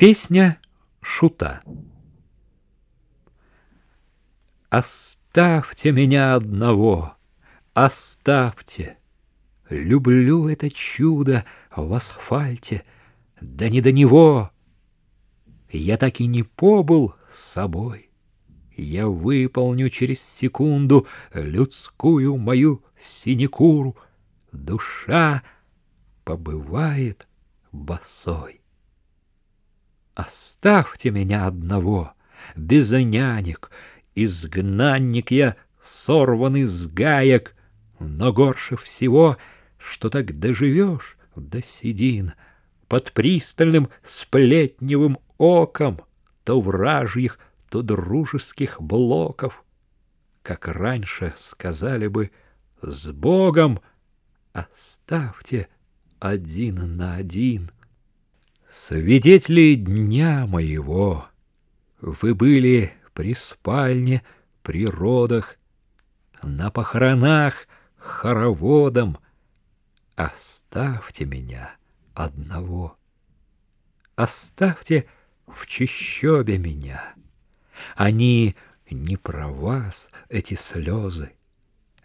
Песня шута. Оставьте меня одного, оставьте. Люблю это чудо в асфальте, да не до него. Я так и не побыл с собой. Я выполню через секунду людскую мою синекуру. Душа побывает босой. Оставьте меня одного, без нянек, изгнанник я, сорванный с гаек, но горше всего, что так доживешь до седин, под пристальным сплетневым оком то вражьих, то дружеских блоков, как раньше сказали бы, с Богом оставьте один на один — Свидетели дня моего, Вы были при спальне, при родах, На похоронах хороводом. Оставьте меня одного. Оставьте в чищобе меня. Они не про вас, эти слезы.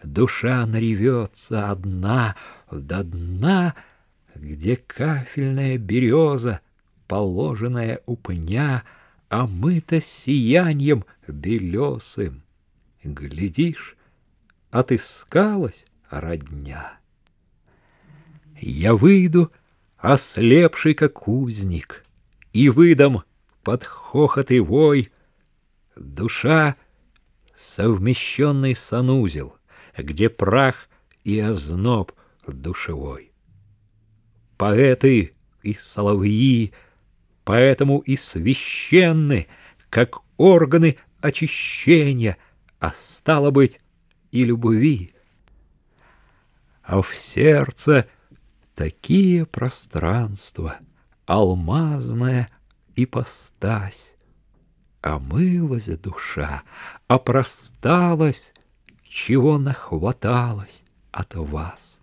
Душа наревется одна до дна — где кафельная береза, положенная у пня, омыта сиянием белесым. Глядишь, отыскалась родня. Я выйду, ослепший, как узник, и выдам под хохот и вой душа — совмещенный санузел, где прах и озноб душевой поэты и соловьи, поэтому и священны, как органы очищения, а стало быть, и любви. А в сердце такие пространства, алмазная ипостась. Омылась душа, опросталась, чего нахваталась от вас.